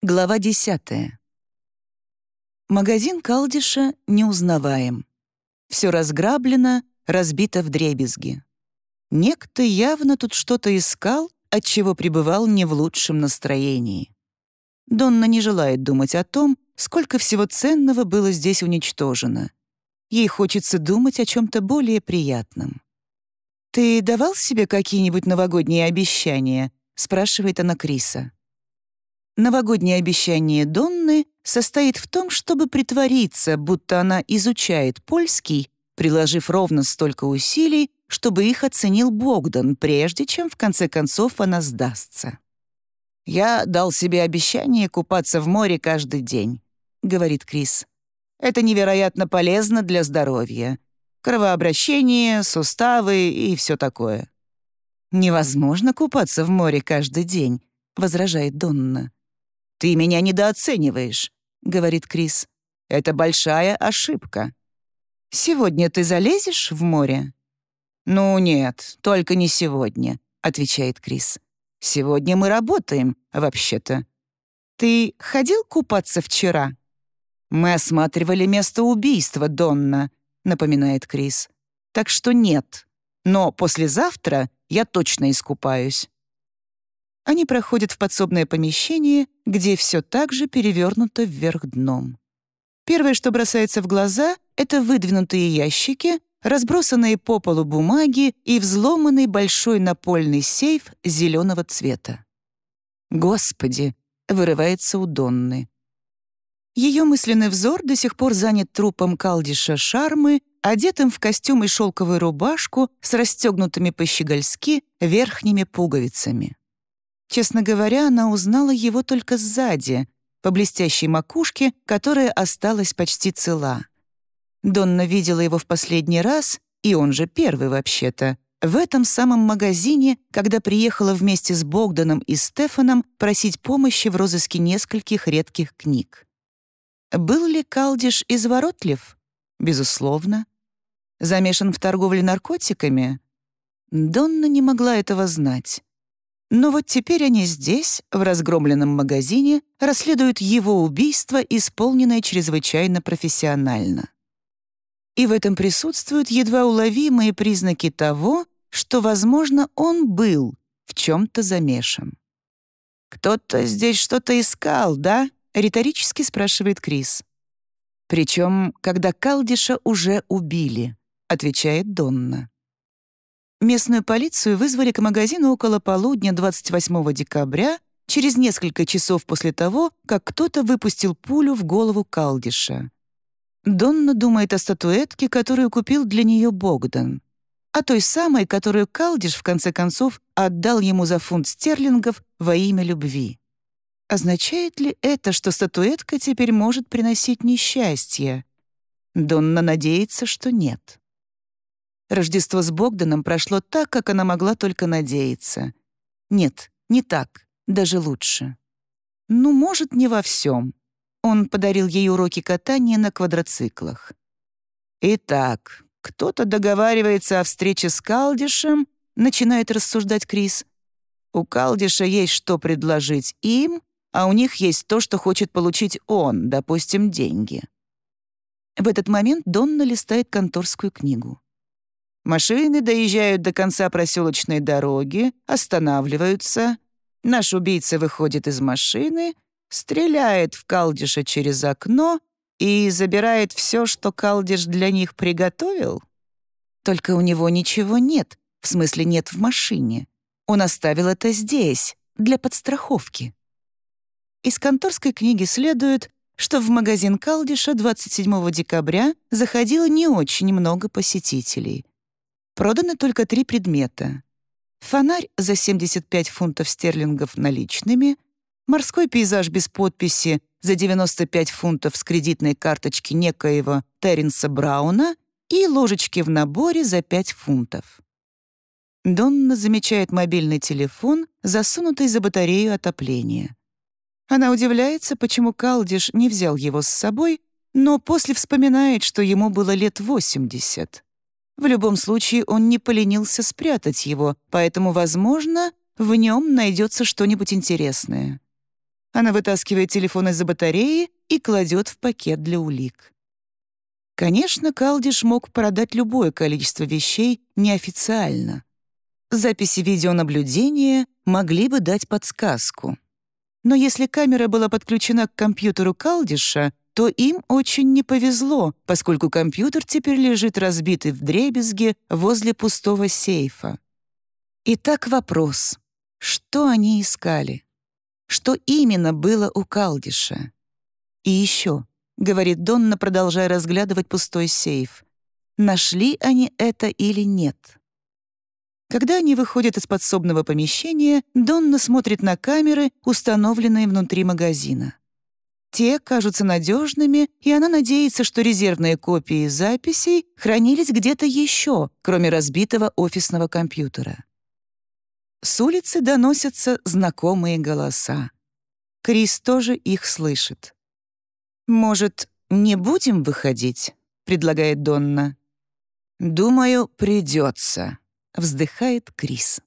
Глава 10. Магазин Калдиша неузнаваем. Все разграблено, разбито в дребезги. Некто явно тут что-то искал, отчего пребывал не в лучшем настроении. Донна не желает думать о том, сколько всего ценного было здесь уничтожено. Ей хочется думать о чем-то более приятном. «Ты давал себе какие-нибудь новогодние обещания?» — спрашивает она Криса. Новогоднее обещание Донны состоит в том, чтобы притвориться, будто она изучает польский, приложив ровно столько усилий, чтобы их оценил Богдан, прежде чем в конце концов она сдастся. «Я дал себе обещание купаться в море каждый день», — говорит Крис. «Это невероятно полезно для здоровья. Кровообращение, суставы и все такое». «Невозможно купаться в море каждый день», — возражает Донна. «Ты меня недооцениваешь», — говорит Крис. «Это большая ошибка». «Сегодня ты залезешь в море?» «Ну нет, только не сегодня», — отвечает Крис. «Сегодня мы работаем, вообще-то». «Ты ходил купаться вчера?» «Мы осматривали место убийства, Донна», — напоминает Крис. «Так что нет. Но послезавтра я точно искупаюсь». Они проходят в подсобное помещение, где все так же перевернуто вверх дном. Первое, что бросается в глаза, это выдвинутые ящики, разбросанные по полу бумаги и взломанный большой напольный сейф зеленого цвета. «Господи!» — вырывается у Донны. Ее мысленный взор до сих пор занят трупом Калдиша Шармы, одетым в костюм и шелковую рубашку с расстегнутыми по-щегольски верхними пуговицами. Честно говоря, она узнала его только сзади, по блестящей макушке, которая осталась почти цела. Донна видела его в последний раз, и он же первый вообще-то, в этом самом магазине, когда приехала вместе с Богданом и Стефаном просить помощи в розыске нескольких редких книг. Был ли Калдиш изворотлив? Безусловно. Замешан в торговле наркотиками? Донна не могла этого знать. Но вот теперь они здесь, в разгромленном магазине, расследуют его убийство, исполненное чрезвычайно профессионально. И в этом присутствуют едва уловимые признаки того, что, возможно, он был в чем-то замешан. «Кто-то здесь что-то искал, да?» — риторически спрашивает Крис. «Причем, когда Калдиша уже убили», — отвечает Донна. Местную полицию вызвали к магазину около полудня 28 декабря, через несколько часов после того, как кто-то выпустил пулю в голову Калдиша. Донна думает о статуэтке, которую купил для нее Богдан, о той самой, которую Калдиш, в конце концов, отдал ему за фунт стерлингов во имя любви. Означает ли это, что статуэтка теперь может приносить несчастье? Донна надеется, что нет. Рождество с Богданом прошло так, как она могла только надеяться. Нет, не так, даже лучше. Ну, может, не во всем. Он подарил ей уроки катания на квадроциклах. «Итак, кто-то договаривается о встрече с Калдишем», — начинает рассуждать Крис. «У Калдиша есть что предложить им, а у них есть то, что хочет получить он, допустим, деньги». В этот момент Донна листает конторскую книгу. Машины доезжают до конца проселочной дороги, останавливаются. Наш убийца выходит из машины, стреляет в Калдиша через окно и забирает все, что Калдиш для них приготовил. Только у него ничего нет, в смысле нет в машине. Он оставил это здесь, для подстраховки. Из конторской книги следует, что в магазин Калдиша 27 декабря заходило не очень много посетителей. Проданы только три предмета. Фонарь за 75 фунтов стерлингов наличными, морской пейзаж без подписи за 95 фунтов с кредитной карточки некоего Терренса Брауна и ложечки в наборе за 5 фунтов. Донна замечает мобильный телефон, засунутый за батарею отопления. Она удивляется, почему Калдиш не взял его с собой, но после вспоминает, что ему было лет 80. В любом случае, он не поленился спрятать его, поэтому, возможно, в нем найдется что-нибудь интересное. Она вытаскивает телефон из-за батареи и кладет в пакет для улик. Конечно, Калдиш мог продать любое количество вещей неофициально. Записи видеонаблюдения могли бы дать подсказку. Но если камера была подключена к компьютеру Калдиша, то им очень не повезло, поскольку компьютер теперь лежит разбитый в дребезге возле пустого сейфа. Итак, вопрос. Что они искали? Что именно было у Калдиша? И еще, говорит Донна, продолжая разглядывать пустой сейф. Нашли они это или нет? Когда они выходят из подсобного помещения, Донна смотрит на камеры, установленные внутри магазина. Те кажутся надежными, и она надеется, что резервные копии записей хранились где-то еще, кроме разбитого офисного компьютера. С улицы доносятся знакомые голоса. Крис тоже их слышит. «Может, не будем выходить?» — предлагает Донна. «Думаю, придется», — вздыхает Крис.